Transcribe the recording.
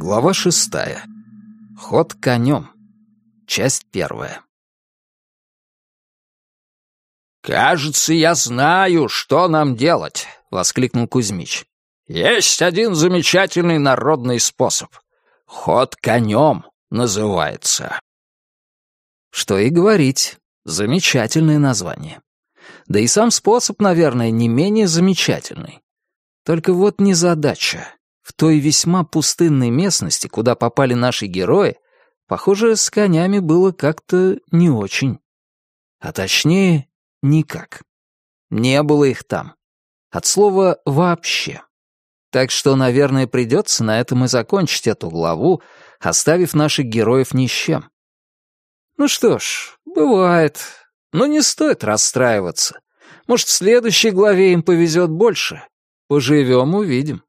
Глава шестая. Ход конем. Часть первая. «Кажется, я знаю, что нам делать», — воскликнул Кузьмич. «Есть один замечательный народный способ. Ход конем называется». Что и говорить, замечательное название. Да и сам способ, наверное, не менее замечательный. Только вот незадача. В той весьма пустынной местности, куда попали наши герои, похоже, с конями было как-то не очень. А точнее, никак. Не было их там. От слова «вообще». Так что, наверное, придется на этом и закончить эту главу, оставив наших героев ни с чем. Ну что ж, бывает. Но не стоит расстраиваться. Может, в следующей главе им повезет больше. Поживем, увидим.